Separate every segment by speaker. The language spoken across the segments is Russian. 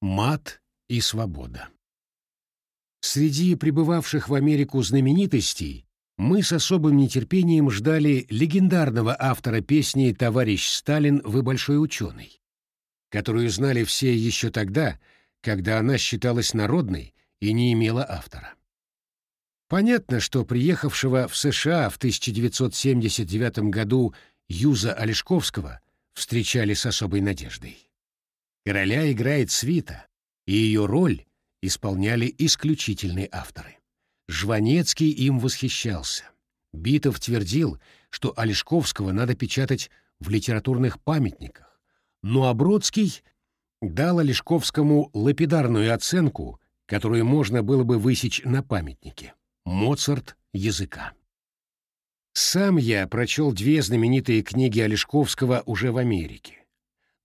Speaker 1: Мат и свобода. Среди прибывавших в Америку знаменитостей мы с особым нетерпением ждали легендарного автора песни «Товарищ Сталин, вы большой ученый», которую знали все еще тогда, когда она считалась народной и не имела автора. Понятно, что приехавшего в США в 1979 году Юза Олешковского встречали с особой надеждой. Короля играет свита, и ее роль исполняли исключительные авторы. Жванецкий им восхищался. Битов твердил, что Олешковского надо печатать в литературных памятниках, но Обродский дал Олешковскому лапидарную оценку, которую можно было бы высечь на памятнике — Моцарт языка. Сам я прочел две знаменитые книги Олешковского уже в Америке.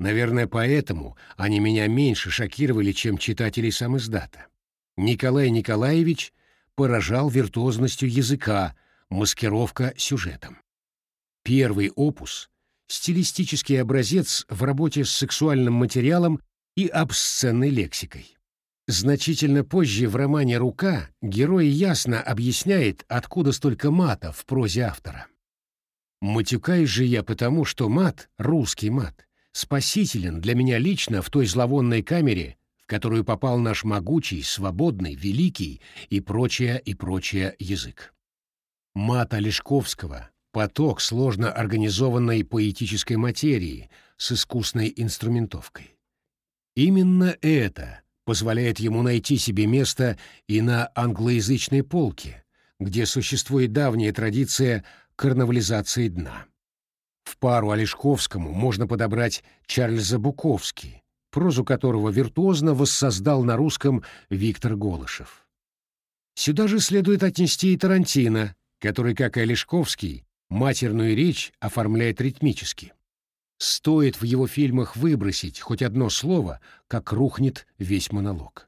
Speaker 1: Наверное, поэтому они меня меньше шокировали, чем читателей сам издата. Николай Николаевич поражал виртуозностью языка, маскировка сюжетом. Первый опус — стилистический образец в работе с сексуальным материалом и обсценной лексикой. Значительно позже в романе «Рука» герой ясно объясняет, откуда столько мата в прозе автора. Матюкаюсь же я потому, что мат, русский мат, спасителен для меня лично в той зловонной камере, в которую попал наш могучий, свободный, великий и прочее, и прочее язык. Мат Олешковского — поток сложно организованной поэтической материи с искусной инструментовкой. Именно это позволяет ему найти себе место и на англоязычной полке, где существует давняя традиция карнавализации дна. В пару Олешковскому можно подобрать Чарльза Буковски, прозу которого виртуозно воссоздал на русском Виктор Голышев. Сюда же следует отнести и Тарантино, который, как и Олешковский, матерную речь оформляет ритмически. Стоит в его фильмах выбросить хоть одно слово, как рухнет весь монолог.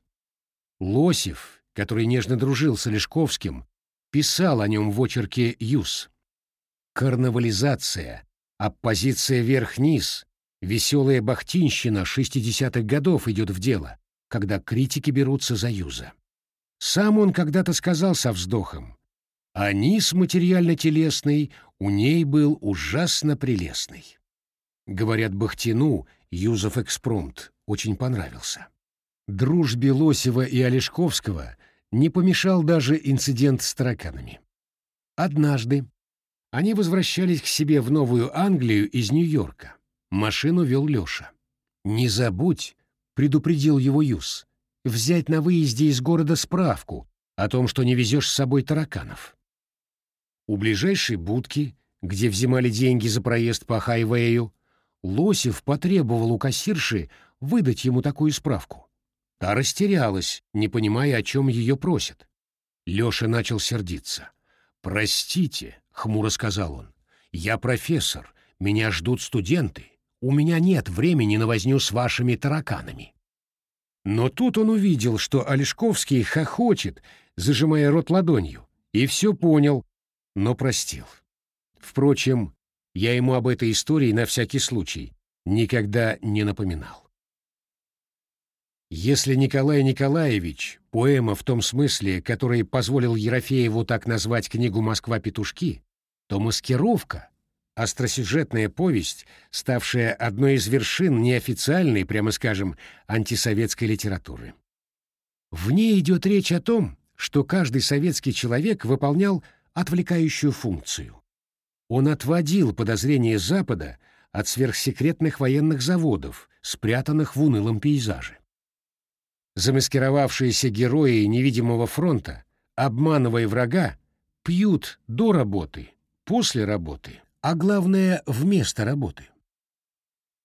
Speaker 1: Лосев, который нежно дружил с Олешковским, писал о нем в очерке «Юс». Карнавализация Оппозиция верх-низ, веселая бахтинщина 60-х годов идет в дело, когда критики берутся за юза. Сам он когда-то сказал со вздохом, а низ материально-телесный у ней был ужасно прелестный. Говорят, Бахтину Юзов экспромт очень понравился. Дружбе Лосева и Олешковского не помешал даже инцидент с тараканами. Однажды, они возвращались к себе в Новую Англию из Нью-Йорка. Машину вел Леша. «Не забудь», — предупредил его Юс, — «взять на выезде из города справку о том, что не везешь с собой тараканов». У ближайшей будки, где взимали деньги за проезд по хайвею, Лосев потребовал у кассирши выдать ему такую справку. Та растерялась, не понимая, о чем ее просят. Леша начал сердиться. «Простите», — хмуро сказал он, — «я профессор, меня ждут студенты, у меня нет времени на возню с вашими тараканами». Но тут он увидел, что Олешковский хохочет, зажимая рот ладонью, и все понял, но простил. Впрочем, я ему об этой истории на всякий случай никогда не напоминал. Если Николай Николаевич, поэма в том смысле, который позволил Ерофееву так назвать книгу «Москва-петушки», то «Маскировка» — остросюжетная повесть, ставшая одной из вершин неофициальной, прямо скажем, антисоветской литературы. В ней идет речь о том, что каждый советский человек выполнял отвлекающую функцию. Он отводил подозрения Запада от сверхсекретных военных заводов, спрятанных в унылом пейзаже. Замаскировавшиеся герои невидимого фронта, обманывая врага, пьют до работы, после работы, а главное — вместо работы.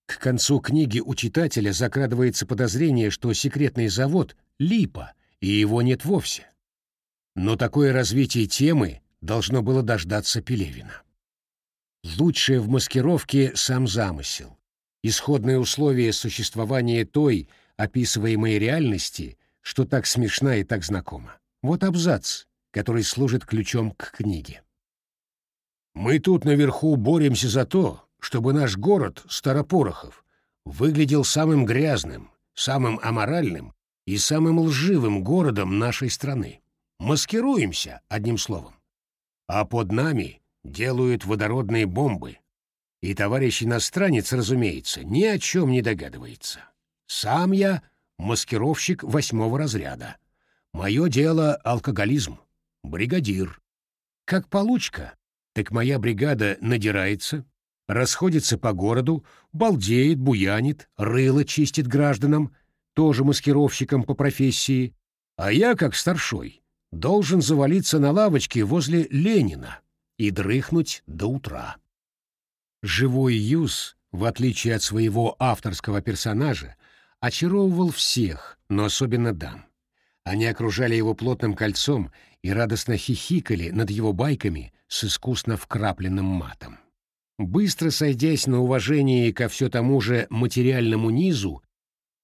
Speaker 1: К концу книги у читателя закрадывается подозрение, что секретный завод — липа, и его нет вовсе. Но такое развитие темы должно было дождаться Пелевина. Лучшее в маскировке — сам замысел. Исходные условия существования той — описываемой реальности, что так смешна и так знакома. Вот абзац, который служит ключом к книге. «Мы тут наверху боремся за то, чтобы наш город, Старопорохов, выглядел самым грязным, самым аморальным и самым лживым городом нашей страны. Маскируемся, одним словом. А под нами делают водородные бомбы. И товарищ иностранец, разумеется, ни о чем не догадывается. Сам я маскировщик восьмого разряда. Мое дело — алкоголизм. Бригадир. Как получка, так моя бригада надирается, расходится по городу, балдеет, буянит, рыло чистит гражданам, тоже маскировщиком по профессии, а я, как старшой, должен завалиться на лавочке возле Ленина и дрыхнуть до утра. Живой Юз, в отличие от своего авторского персонажа, очаровывал всех, но особенно дам. Они окружали его плотным кольцом и радостно хихикали над его байками с искусно вкрапленным матом. Быстро сойдясь на уважении ко все тому же материальному низу,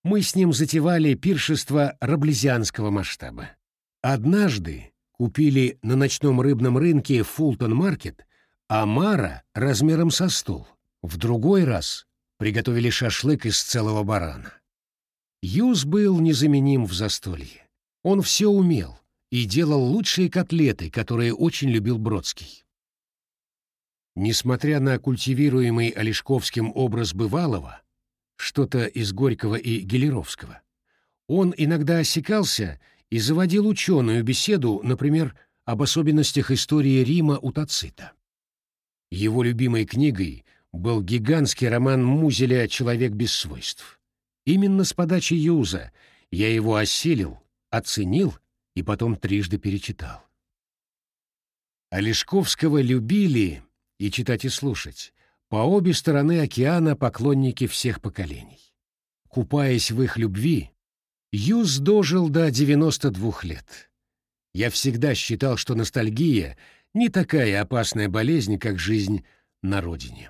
Speaker 1: мы с ним затевали пиршество раблезианского масштаба. Однажды купили на ночном рыбном рынке Фултон-маркет омара размером со стол. В другой раз приготовили шашлык из целого барана. Юз был незаменим в застолье. Он все умел и делал лучшие котлеты, которые очень любил Бродский. Несмотря на культивируемый Олешковским образ бывалого, что-то из Горького и Гелеровского, он иногда осекался и заводил ученую беседу, например, об особенностях истории Рима у Тацита. Его любимой книгой был гигантский роман Музеля «Человек без свойств». Именно с подачи Юза я его осилил, оценил и потом трижды перечитал. Олешковского любили и читать и слушать по обе стороны океана поклонники всех поколений. Купаясь в их любви, Юз дожил до 92 лет. Я всегда считал, что ностальгия не такая опасная болезнь, как жизнь на родине.